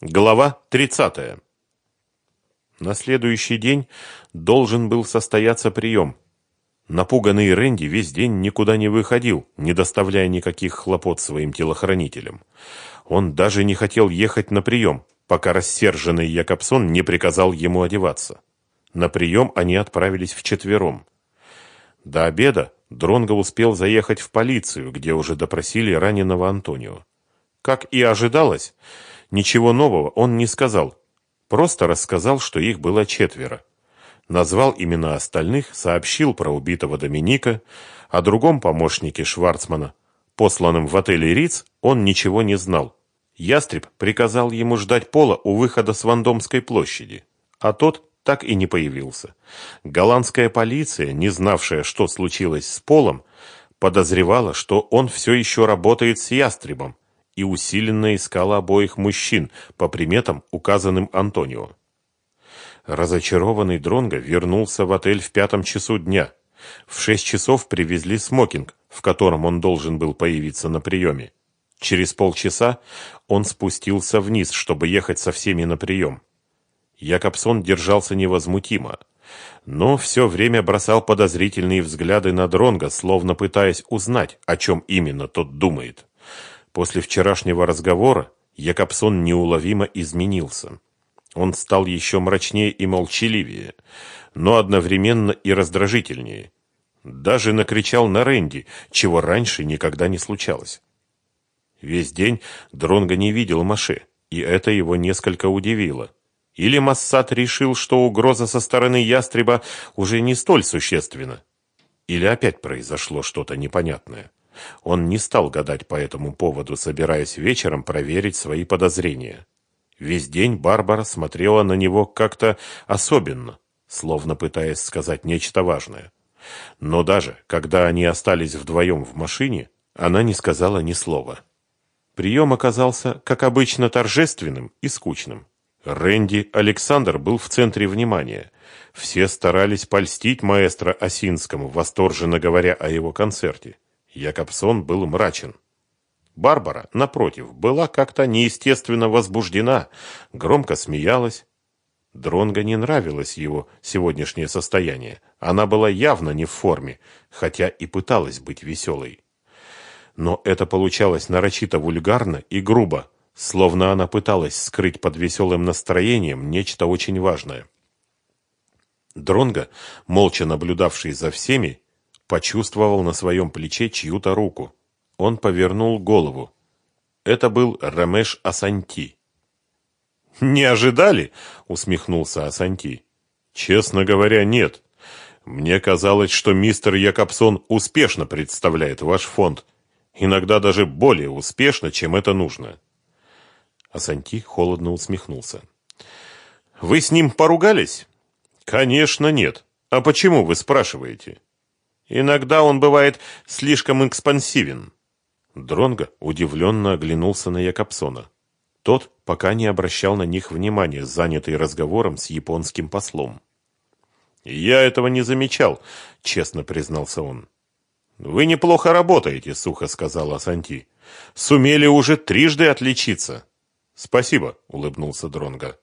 Глава 30. На следующий день должен был состояться прием. Напуганный Рэнди весь день никуда не выходил, не доставляя никаких хлопот своим телохранителям. Он даже не хотел ехать на прием, пока рассерженный Якобсон не приказал ему одеваться. На прием они отправились вчетвером. До обеда Дронго успел заехать в полицию, где уже допросили раненого Антонио. Как и ожидалось, Ничего нового он не сказал, просто рассказал, что их было четверо. Назвал имена остальных, сообщил про убитого Доминика, о другом помощнике Шварцмана, посланном в отеле Риц, он ничего не знал. Ястреб приказал ему ждать Пола у выхода с Вандомской площади, а тот так и не появился. Голландская полиция, не знавшая, что случилось с Полом, подозревала, что он все еще работает с Ястребом, и усиленно искала обоих мужчин по приметам, указанным Антонио. Разочарованный Дронго вернулся в отель в пятом часу дня. В шесть часов привезли смокинг, в котором он должен был появиться на приеме. Через полчаса он спустился вниз, чтобы ехать со всеми на прием. Якобсон держался невозмутимо, но все время бросал подозрительные взгляды на Дронга, словно пытаясь узнать, о чем именно тот думает. После вчерашнего разговора Якобсон неуловимо изменился. Он стал еще мрачнее и молчаливее, но одновременно и раздражительнее. Даже накричал на Рэнди, чего раньше никогда не случалось. Весь день Дронго не видел Маше, и это его несколько удивило. Или Массад решил, что угроза со стороны ястреба уже не столь существенна. Или опять произошло что-то непонятное. Он не стал гадать по этому поводу, собираясь вечером проверить свои подозрения. Весь день Барбара смотрела на него как-то особенно, словно пытаясь сказать нечто важное. Но даже когда они остались вдвоем в машине, она не сказала ни слова. Прием оказался, как обычно, торжественным и скучным. Рэнди Александр был в центре внимания. Все старались польстить маэстро Осинскому, восторженно говоря о его концерте. Якобсон был мрачен. Барбара, напротив, была как-то неестественно возбуждена, громко смеялась. Дронго не нравилось его сегодняшнее состояние. Она была явно не в форме, хотя и пыталась быть веселой. Но это получалось нарочито вульгарно и грубо, словно она пыталась скрыть под веселым настроением нечто очень важное. Дронго, молча наблюдавший за всеми, почувствовал на своем плече чью-то руку. Он повернул голову. Это был Рамеш Асанти. «Не ожидали?» — усмехнулся Асанти. «Честно говоря, нет. Мне казалось, что мистер Якобсон успешно представляет ваш фонд. Иногда даже более успешно, чем это нужно». Асанти холодно усмехнулся. «Вы с ним поругались?» «Конечно, нет. А почему вы спрашиваете?» Иногда он бывает слишком экспансивен. Дронго удивленно оглянулся на Якобсона. Тот пока не обращал на них внимания, занятый разговором с японским послом. «Я этого не замечал», — честно признался он. «Вы неплохо работаете», — сухо сказала Санти. «Сумели уже трижды отличиться». «Спасибо», — улыбнулся Дронго.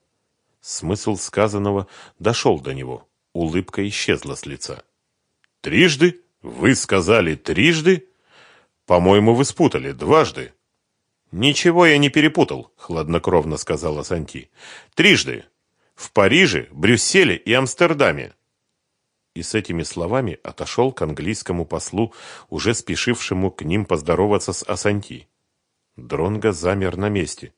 Смысл сказанного дошел до него. Улыбка исчезла с лица. Трижды? Вы сказали трижды? По-моему, вы спутали дважды. Ничего я не перепутал, хладнокровно сказала Санти. Трижды. В Париже, Брюсселе и Амстердаме. И с этими словами отошел к английскому послу, уже спешившему к ним поздороваться с Асанти. Дронго замер на месте.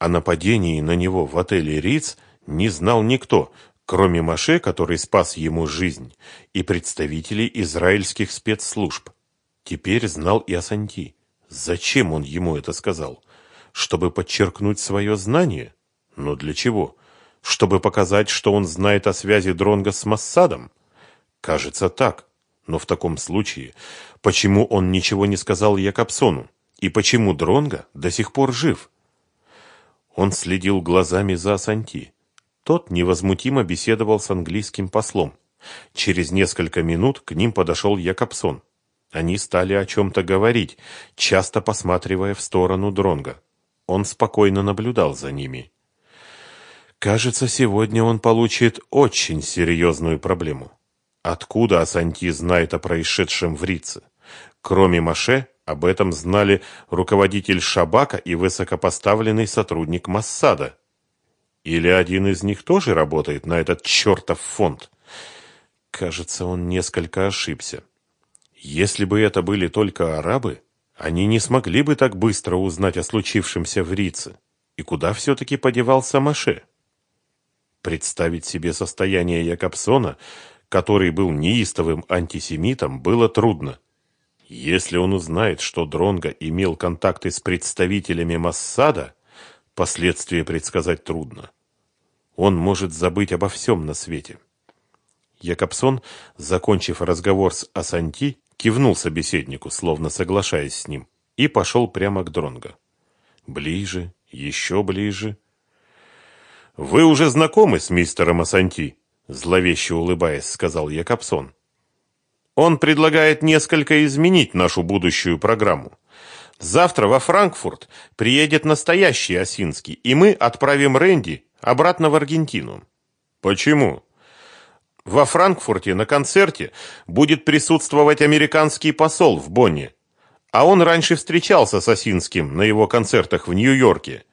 О нападении на него в отеле Риц не знал никто, кроме Маше, который спас ему жизнь, и представителей израильских спецслужб. Теперь знал и Асанти. Зачем он ему это сказал? Чтобы подчеркнуть свое знание? Но для чего? Чтобы показать, что он знает о связи Дронга с Массадом? Кажется так. Но в таком случае, почему он ничего не сказал Якобсону? И почему Дронга до сих пор жив? Он следил глазами за Асанти. Тот невозмутимо беседовал с английским послом. Через несколько минут к ним подошел Якобсон. Они стали о чем-то говорить, часто посматривая в сторону Дронга. Он спокойно наблюдал за ними. Кажется, сегодня он получит очень серьезную проблему. Откуда Асанти знает о происшедшем в Рице? Кроме Маше, об этом знали руководитель Шабака и высокопоставленный сотрудник Массада. Или один из них тоже работает на этот чертов фонд? Кажется, он несколько ошибся. Если бы это были только арабы, они не смогли бы так быстро узнать о случившемся в Рице. И куда все-таки подевался Маше? Представить себе состояние Якобсона – который был неистовым антисемитом, было трудно. Если он узнает, что Дронго имел контакты с представителями Массада, последствия предсказать трудно. Он может забыть обо всем на свете. Якобсон, закончив разговор с Асанти, кивнул собеседнику, словно соглашаясь с ним, и пошел прямо к Дронго. Ближе, еще ближе. «Вы уже знакомы с мистером Асанти?» зловеще улыбаясь, сказал Якобсон. Он предлагает несколько изменить нашу будущую программу. Завтра во Франкфурт приедет настоящий Осинский, и мы отправим Рэнди обратно в Аргентину. Почему? Во Франкфурте на концерте будет присутствовать американский посол в Бонне. А он раньше встречался с Осинским на его концертах в Нью-Йорке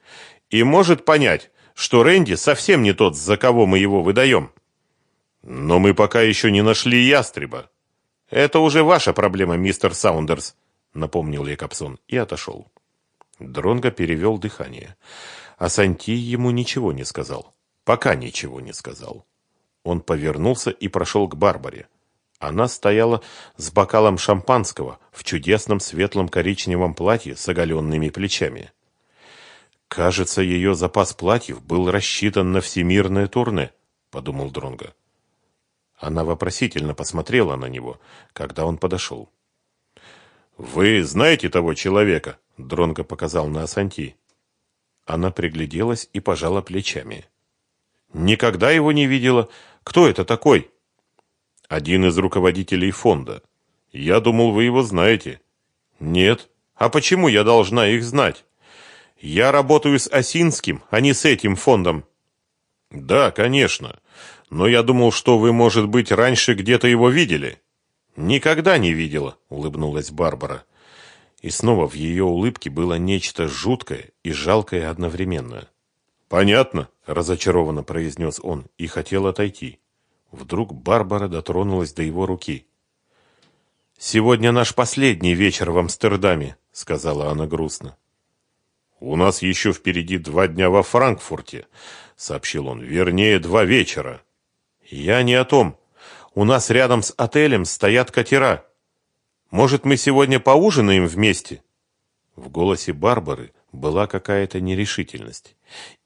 и может понять, что Рэнди совсем не тот, за кого мы его выдаем. Но мы пока еще не нашли ястреба. Это уже ваша проблема, мистер Саундерс, напомнил Якобсон и отошел. Дронго перевел дыхание. А Санти ему ничего не сказал. Пока ничего не сказал. Он повернулся и прошел к Барбаре. Она стояла с бокалом шампанского в чудесном светлом коричневом платье с оголенными плечами. Кажется, ее запас платьев был рассчитан на всемирное турне, подумал Дронго. Она вопросительно посмотрела на него, когда он подошел. «Вы знаете того человека?» — Дронго показал на Асанти. Она пригляделась и пожала плечами. «Никогда его не видела. Кто это такой?» «Один из руководителей фонда. Я думал, вы его знаете». «Нет. А почему я должна их знать?» «Я работаю с Осинским, а не с этим фондом». «Да, конечно. Но я думал, что вы, может быть, раньше где-то его видели. Никогда не видела, улыбнулась Барбара. И снова в ее улыбке было нечто жуткое и жалкое одновременно. Понятно, разочарованно произнес он и хотел отойти. Вдруг Барбара дотронулась до его руки. Сегодня наш последний вечер в Амстердаме, сказала она грустно. У нас еще впереди два дня во Франкфурте, сообщил он. Вернее, два вечера. «Я не о том. У нас рядом с отелем стоят катера. Может, мы сегодня поужинаем вместе?» В голосе Барбары была какая-то нерешительность,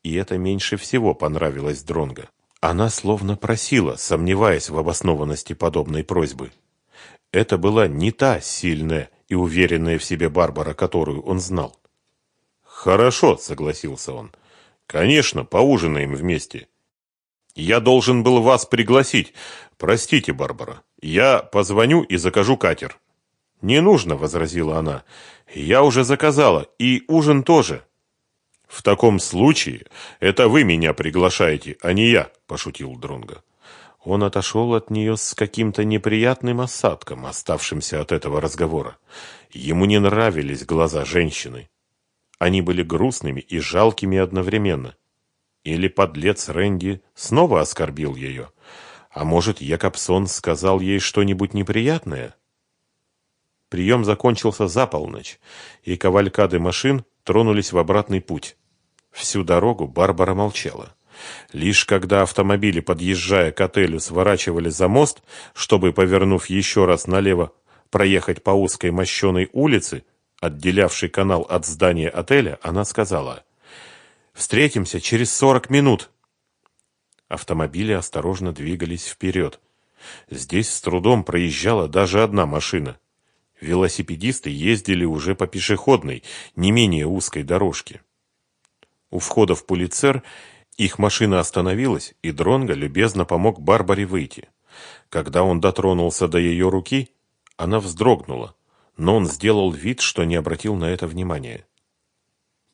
и это меньше всего понравилось Дронго. Она словно просила, сомневаясь в обоснованности подобной просьбы. Это была не та сильная и уверенная в себе Барбара, которую он знал. «Хорошо», — согласился он. «Конечно, поужинаем вместе. Я должен был вас пригласить. Простите, Барбара. Я позвоню и закажу катер. Не нужно, возразила она. Я уже заказала, и ужин тоже. В таком случае это вы меня приглашаете, а не я, пошутил Дронга. Он отошел от нее с каким-то неприятным осадком, оставшимся от этого разговора. Ему не нравились глаза женщины. Они были грустными и жалкими одновременно. Или подлец Рэнди снова оскорбил ее? А может, Якобсон сказал ей что-нибудь неприятное? Прием закончился за полночь, и кавалькады машин тронулись в обратный путь. Всю дорогу Барбара молчала. Лишь когда автомобили, подъезжая к отелю, сворачивали за мост, чтобы, повернув еще раз налево, проехать по узкой мощеной улице, отделявшей канал от здания отеля, она сказала Встретимся через сорок минут. Автомобили осторожно двигались вперед. Здесь с трудом проезжала даже одна машина. Велосипедисты ездили уже по пешеходной, не менее узкой дорожке. У входа в Пулицер их машина остановилась, и Дронго любезно помог Барбаре выйти. Когда он дотронулся до ее руки, она вздрогнула, но он сделал вид, что не обратил на это внимания.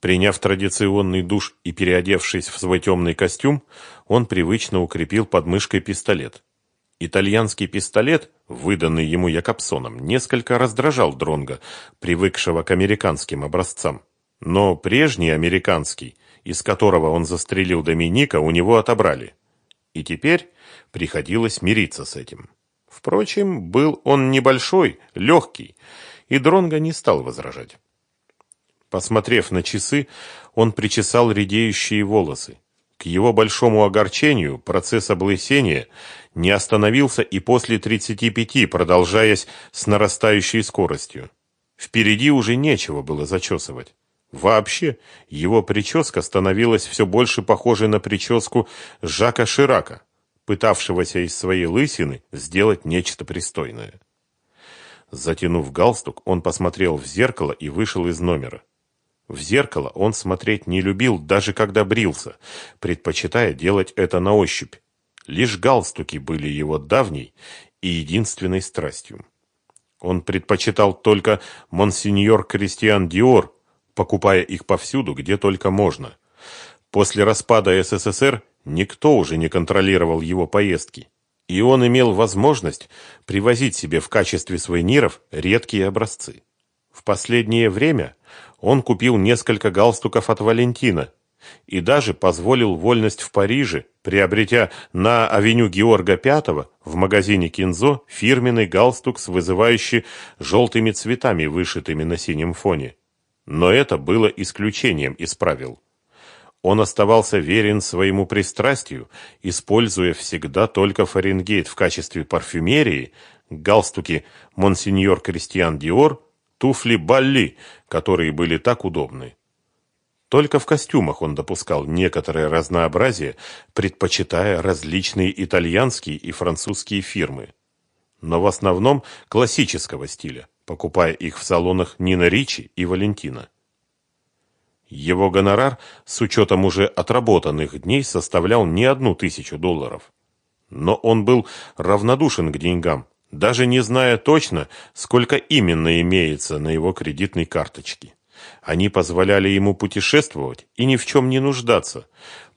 Приняв традиционный душ и переодевшись в свой темный костюм, он привычно укрепил под мышкой пистолет. Итальянский пистолет, выданный ему Якобсоном, несколько раздражал Дронга, привыкшего к американским образцам. Но прежний американский, из которого он застрелил Доминика, у него отобрали. И теперь приходилось мириться с этим. Впрочем, был он небольшой, легкий, и Дронга не стал возражать. Посмотрев на часы, он причесал редеющие волосы. К его большому огорчению процесс облысения не остановился и после 35, продолжаясь с нарастающей скоростью. Впереди уже нечего было зачесывать. Вообще, его прическа становилась все больше похожей на прическу Жака Ширака, пытавшегося из своей лысины сделать нечто пристойное. Затянув галстук, он посмотрел в зеркало и вышел из номера. В зеркало он смотреть не любил, даже когда брился, предпочитая делать это на ощупь. Лишь галстуки были его давней и единственной страстью. Он предпочитал только «Монсеньор Кристиан Диор», покупая их повсюду, где только можно. После распада СССР никто уже не контролировал его поездки, и он имел возможность привозить себе в качестве сувениров редкие образцы. В последнее время он купил несколько галстуков от Валентина и даже позволил вольность в Париже, приобретя на авеню Георга V в магазине Кинзо фирменный галстук с вызывающими желтыми цветами, вышитыми на синем фоне. Но это было исключением из правил. Он оставался верен своему пристрастию, используя всегда только Фаренгейт в качестве парфюмерии, галстуки Монсеньор Кристиан Диор, туфли Балли, которые были так удобны. Только в костюмах он допускал некоторое разнообразие, предпочитая различные итальянские и французские фирмы. Но в основном классического стиля покупая их в салонах Нина Ричи и Валентина. Его гонорар с учетом уже отработанных дней составлял не одну тысячу долларов. Но он был равнодушен к деньгам, даже не зная точно, сколько именно имеется на его кредитной карточке. Они позволяли ему путешествовать и ни в чем не нуждаться,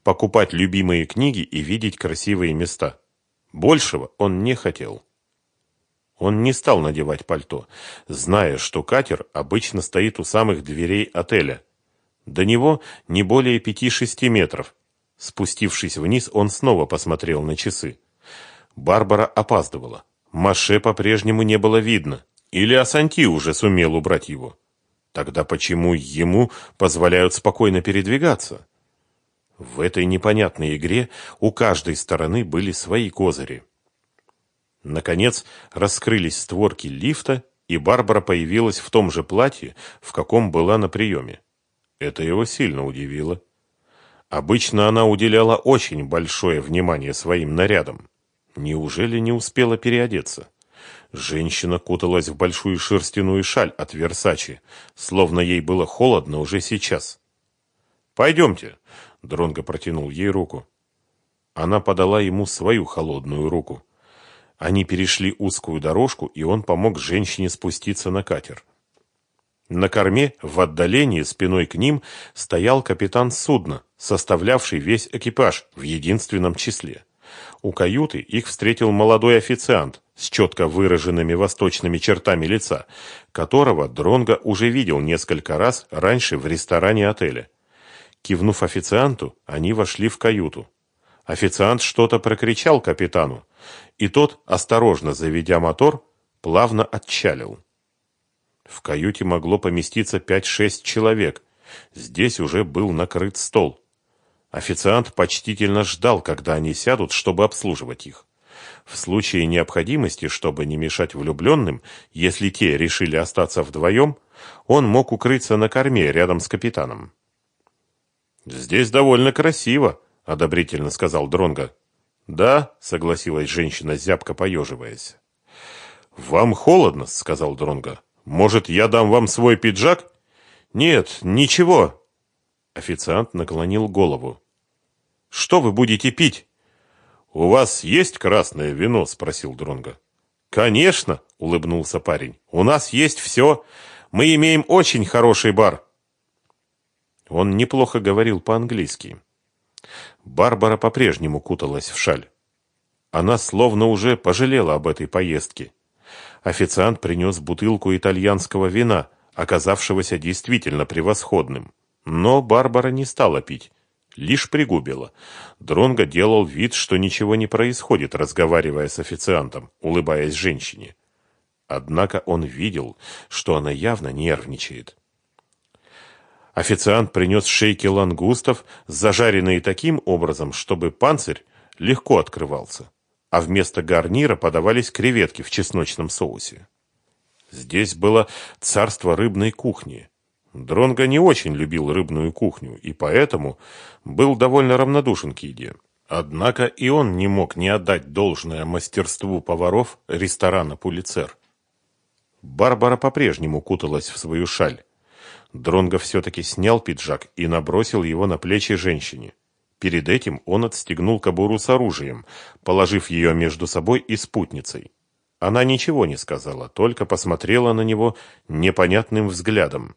покупать любимые книги и видеть красивые места. Большего он не хотел. Он не стал надевать пальто, зная, что катер обычно стоит у самых дверей отеля. До него не более пяти-шести метров. Спустившись вниз, он снова посмотрел на часы. Барбара опаздывала. Маше по-прежнему не было видно. Или Асанти уже сумел убрать его. Тогда почему ему позволяют спокойно передвигаться? В этой непонятной игре у каждой стороны были свои козыри. Наконец раскрылись створки лифта, и Барбара появилась в том же платье, в каком была на приеме. Это его сильно удивило. Обычно она уделяла очень большое внимание своим нарядам. Неужели не успела переодеться? Женщина куталась в большую шерстяную шаль от Версачи, словно ей было холодно уже сейчас. «Пойдемте», — Дронго протянул ей руку. Она подала ему свою холодную руку. Они перешли узкую дорожку, и он помог женщине спуститься на катер. На корме, в отдалении, спиной к ним, стоял капитан судна, составлявший весь экипаж в единственном числе. У каюты их встретил молодой официант с четко выраженными восточными чертами лица, которого Дронго уже видел несколько раз раньше в ресторане отеля. Кивнув официанту, они вошли в каюту. Официант что-то прокричал капитану, и тот, осторожно заведя мотор, плавно отчалил. В каюте могло поместиться пять-шесть человек. Здесь уже был накрыт стол. Официант почтительно ждал, когда они сядут, чтобы обслуживать их. В случае необходимости, чтобы не мешать влюбленным, если те решили остаться вдвоем, он мог укрыться на корме рядом с капитаном. «Здесь довольно красиво», — одобрительно сказал Дронго. «Да», — согласилась женщина, зябко поеживаясь. «Вам холодно», — сказал Дронго. «Может, я дам вам свой пиджак?» «Нет, ничего». Официант наклонил голову. «Что вы будете пить?» «У вас есть красное вино?» — спросил Дронго. «Конечно», — улыбнулся парень. «У нас есть все. Мы имеем очень хороший бар». Он неплохо говорил по-английски. Барбара по-прежнему куталась в шаль. Она словно уже пожалела об этой поездке. Официант принес бутылку итальянского вина, оказавшегося действительно превосходным. Но Барбара не стала пить, лишь пригубила. Дронго делал вид, что ничего не происходит, разговаривая с официантом, улыбаясь женщине. Однако он видел, что она явно нервничает. Официант принес шейки лангустов, зажаренные таким образом, чтобы панцирь легко открывался, а вместо гарнира подавались креветки в чесночном соусе. Здесь было царство рыбной кухни. Дронго не очень любил рыбную кухню и поэтому был довольно равнодушен к еде. Однако и он не мог не отдать должное мастерству поваров ресторана «Пулицер». Барбара по-прежнему куталась в свою шаль. Дронго все-таки снял пиджак и набросил его на плечи женщине. Перед этим он отстегнул кобуру с оружием, положив ее между собой и спутницей. Она ничего не сказала, только посмотрела на него непонятным взглядом.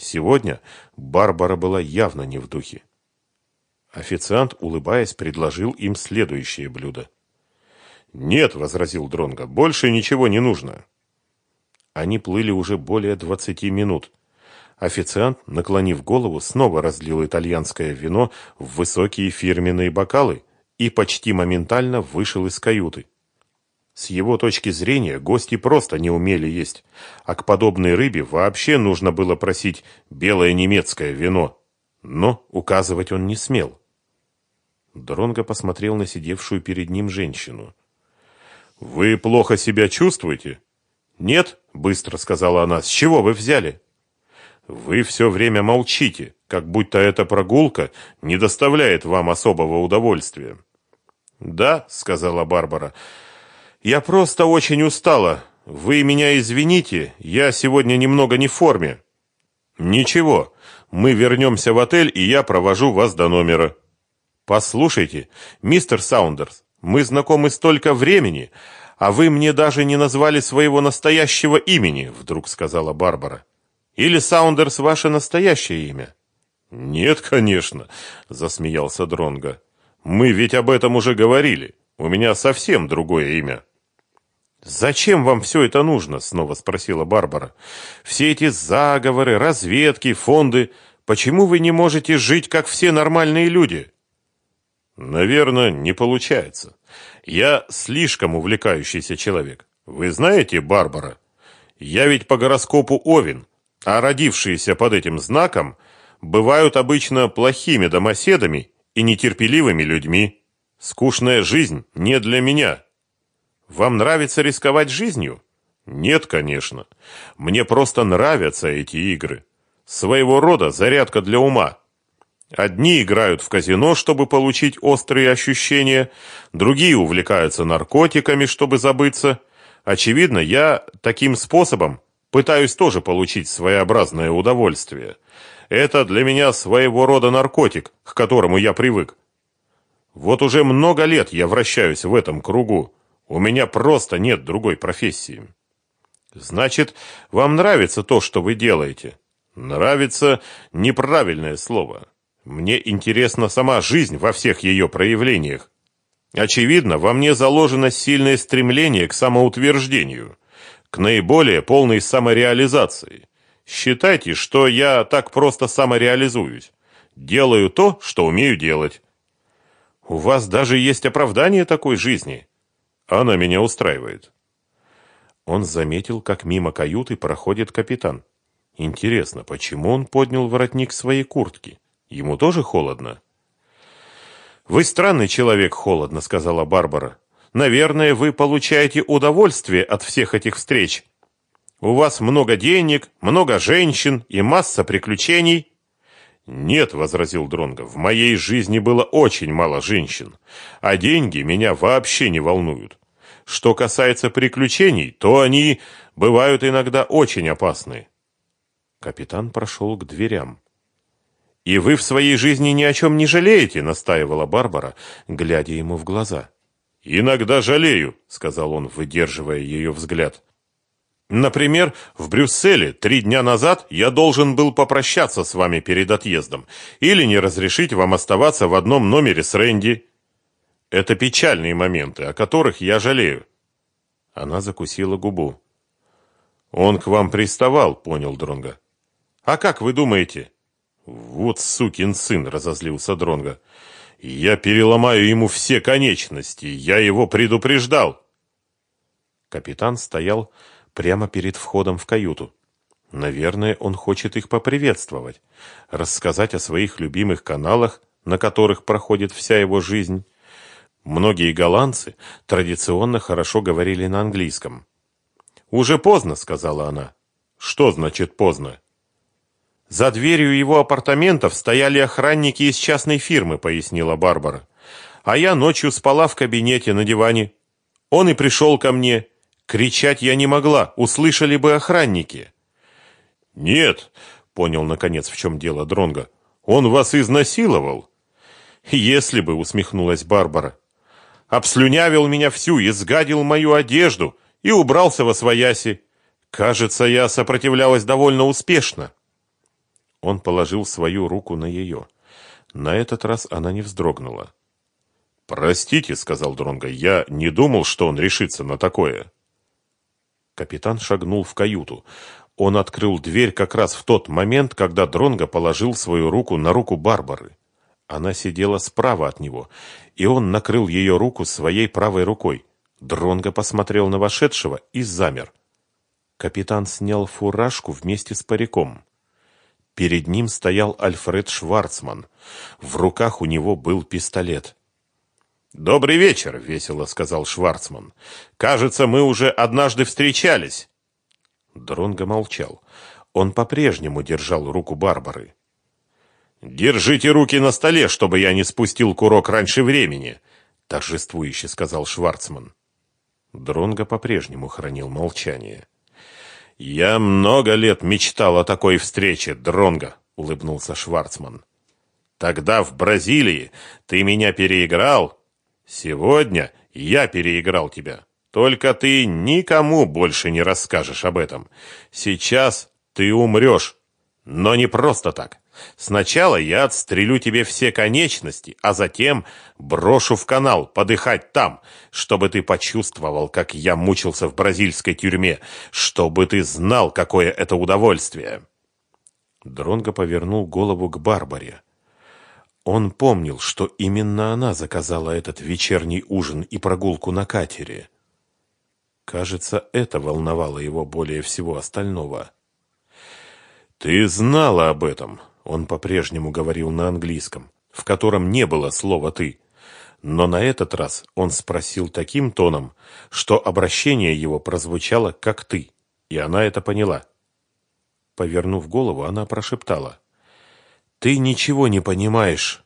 Сегодня Барбара была явно не в духе. Официант, улыбаясь, предложил им следующее блюдо. «Нет», — возразил Дронго, — «больше ничего не нужно». Они плыли уже более двадцати минут. Официант, наклонив голову, снова разлил итальянское вино в высокие фирменные бокалы и почти моментально вышел из каюты. С его точки зрения, гости просто не умели есть, а к подобной рыбе вообще нужно было просить белое немецкое вино. Но указывать он не смел. Дронго посмотрел на сидевшую перед ним женщину. «Вы плохо себя чувствуете?» «Нет», — быстро сказала она, — «с чего вы взяли?» «Вы все время молчите, как будто эта прогулка не доставляет вам особого удовольствия». «Да», — сказала Барбара, — «я просто очень устала. Вы меня извините, я сегодня немного не в форме». «Ничего, мы вернемся в отель, и я провожу вас до номера». «Послушайте, мистер Саундерс, мы знакомы столько времени, а вы мне даже не назвали своего настоящего имени», — вдруг сказала Барбара. «Или Саундерс ваше настоящее имя?» «Нет, конечно», — засмеялся Дронга. «Мы ведь об этом уже говорили. У меня совсем другое имя». «Зачем вам все это нужно?» — снова спросила Барбара. «Все эти заговоры, разведки, фонды. Почему вы не можете жить, как все нормальные люди?» «Наверное, не получается. Я слишком увлекающийся человек. Вы знаете, Барбара, я ведь по гороскопу Овен, а родившиеся под этим знаком бывают обычно плохими домоседами и нетерпеливыми людьми. Скучная жизнь не для меня. Вам нравится рисковать жизнью? Нет, конечно. Мне просто нравятся эти игры. Своего рода зарядка для ума. Одни играют в казино, чтобы получить острые ощущения, другие увлекаются наркотиками, чтобы забыться. Очевидно, я таким способом пытаюсь тоже получить своеобразное удовольствие. Это для меня своего рода наркотик, к которому я привык. Вот уже много лет я вращаюсь в этом кругу. У меня просто нет другой профессии. Значит, вам нравится то, что вы делаете? Нравится неправильное слово. Мне интересна сама жизнь во всех ее проявлениях. Очевидно, во мне заложено сильное стремление к самоутверждению, к наиболее полной самореализации. Считайте, что я так просто самореализуюсь. Делаю то, что умею делать. У вас даже есть оправдание такой жизни. Она меня устраивает. Он заметил, как мимо каюты проходит капитан. Интересно, почему он поднял воротник своей куртки? Ему тоже холодно? «Вы странный человек, холодно», — сказала Барбара. «Наверное, вы получаете удовольствие от всех этих встреч. У вас много денег, много женщин и масса приключений». «Нет», — возразил Дронго, — «в моей жизни было очень мало женщин, а деньги меня вообще не волнуют. Что касается приключений, то они бывают иногда очень опасны». Капитан прошел к дверям. «И вы в своей жизни ни о чем не жалеете?» — настаивала Барбара, глядя ему в глаза. «Иногда жалею», — сказал он, выдерживая ее взгляд. Например, в Брюсселе три дня назад я должен был попрощаться с вами перед отъездом или не разрешить вам оставаться в одном номере с Рэнди. Это печальные моменты, о которых я жалею. Она закусила губу. Он к вам приставал, понял Дронга. А как вы думаете? Вот сукин сын, разозлился Дронга. Я переломаю ему все конечности. Я его предупреждал. Капитан стоял прямо перед входом в каюту. Наверное, он хочет их поприветствовать, рассказать о своих любимых каналах, на которых проходит вся его жизнь. Многие голландцы традиционно хорошо говорили на английском. «Уже поздно», — сказала она. «Что значит поздно?» «За дверью его апартаментов стояли охранники из частной фирмы», — пояснила Барбара. «А я ночью спала в кабинете на диване. Он и пришел ко мне. Кричать я не могла, услышали бы охранники. Нет, понял наконец, в чем дело Дронга. Он вас изнасиловал. Если бы, усмехнулась Барбара. Обслюнявил меня всю, изгадил мою одежду и убрался во свояси. Кажется, я сопротивлялась довольно успешно. Он положил свою руку на ее. На этот раз она не вздрогнула. «Простите», — сказал Дронго, — «я не думал, что он решится на такое». Капитан шагнул в каюту. Он открыл дверь как раз в тот момент, когда Дронго положил свою руку на руку Барбары. Она сидела справа от него, и он накрыл ее руку своей правой рукой. Дронго посмотрел на вошедшего и замер. Капитан снял фуражку вместе с париком. Перед ним стоял Альфред Шварцман. В руках у него был пистолет. «Добрый вечер», — весело сказал Шварцман. «Кажется, мы уже однажды встречались». Дронго молчал. Он по-прежнему держал руку Барбары. «Держите руки на столе, чтобы я не спустил курок раньше времени», — торжествующе сказал Шварцман. Дронго по-прежнему хранил молчание. «Я много лет мечтал о такой встрече, Дронго», — улыбнулся Шварцман. «Тогда в Бразилии ты меня переиграл, Сегодня я переиграл тебя. Только ты никому больше не расскажешь об этом. Сейчас ты умрешь. Но не просто так. Сначала я отстрелю тебе все конечности, а затем брошу в канал подыхать там, чтобы ты почувствовал, как я мучился в бразильской тюрьме, чтобы ты знал, какое это удовольствие. Дронго повернул голову к Барбаре. Он помнил, что именно она заказала этот вечерний ужин и прогулку на катере. Кажется, это волновало его более всего остального. «Ты знала об этом», — он по-прежнему говорил на английском, в котором не было слова «ты». Но на этот раз он спросил таким тоном, что обращение его прозвучало как «ты», и она это поняла. Повернув голову, она прошептала. Ты ничего не понимаешь.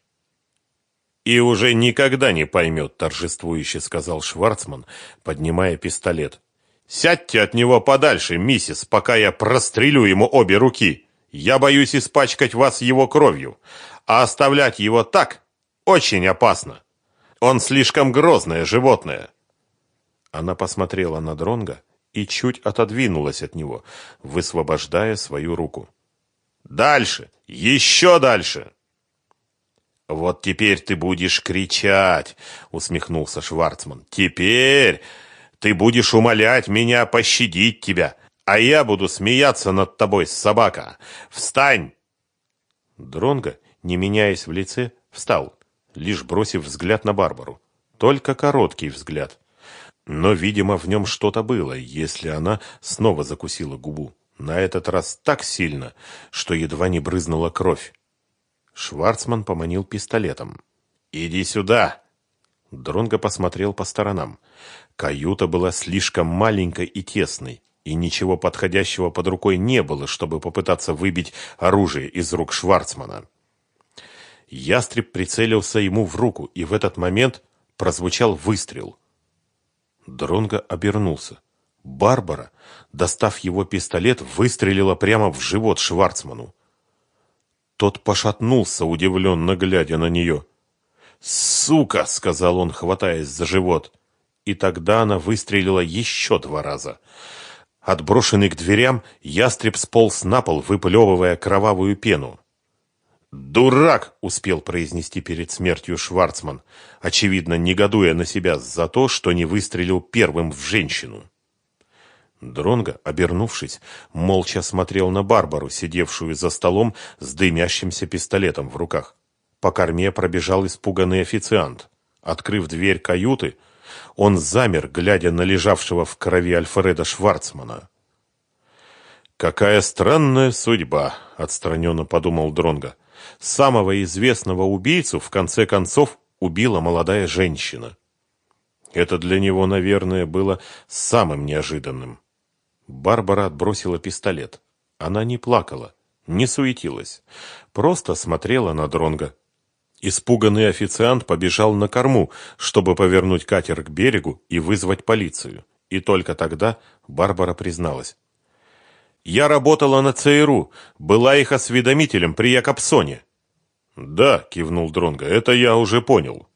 И уже никогда не поймет, торжествующе сказал Шварцман, поднимая пистолет. Сядьте от него подальше, миссис, пока я прострелю ему обе руки. Я боюсь испачкать вас его кровью, а оставлять его так очень опасно. Он слишком грозное животное. Она посмотрела на Дронга и чуть отодвинулась от него, высвобождая свою руку. Дальше! Еще дальше!» «Вот теперь ты будешь кричать!» — усмехнулся Шварцман. «Теперь ты будешь умолять меня пощадить тебя, а я буду смеяться над тобой, собака! Встань!» Дронго, не меняясь в лице, встал, лишь бросив взгляд на Барбару. Только короткий взгляд. Но, видимо, в нем что-то было, если она снова закусила губу. На этот раз так сильно, что едва не брызнула кровь. Шварцман поманил пистолетом. «Иди сюда!» Дронго посмотрел по сторонам. Каюта была слишком маленькой и тесной, и ничего подходящего под рукой не было, чтобы попытаться выбить оружие из рук Шварцмана. Ястреб прицелился ему в руку, и в этот момент прозвучал выстрел. Дронго обернулся. Барбара, достав его пистолет, выстрелила прямо в живот Шварцману. Тот пошатнулся, удивленно глядя на нее. «Сука!» — сказал он, хватаясь за живот. И тогда она выстрелила еще два раза. Отброшенный к дверям, ястреб сполз на пол, выплевывая кровавую пену. «Дурак!» — успел произнести перед смертью Шварцман, очевидно, негодуя на себя за то, что не выстрелил первым в женщину. Дронго, обернувшись, молча смотрел на Барбару, сидевшую за столом с дымящимся пистолетом в руках. По корме пробежал испуганный официант. Открыв дверь каюты, он замер, глядя на лежавшего в крови Альфреда Шварцмана. «Какая странная судьба!» — отстраненно подумал Дронго. «Самого известного убийцу, в конце концов, убила молодая женщина». Это для него, наверное, было самым неожиданным. Барбара отбросила пистолет. Она не плакала, не суетилась, просто смотрела на Дронга. Испуганный официант побежал на корму, чтобы повернуть катер к берегу и вызвать полицию. И только тогда Барбара призналась. «Я работала на ЦРУ, была их осведомителем при Якобсоне». «Да», — кивнул Дронга, — «это я уже понял».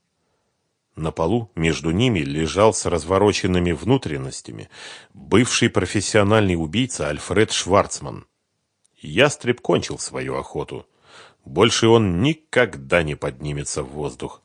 На полу между ними лежал с развороченными внутренностями бывший профессиональный убийца Альфред Шварцман. Ястреб кончил свою охоту. Больше он никогда не поднимется в воздух.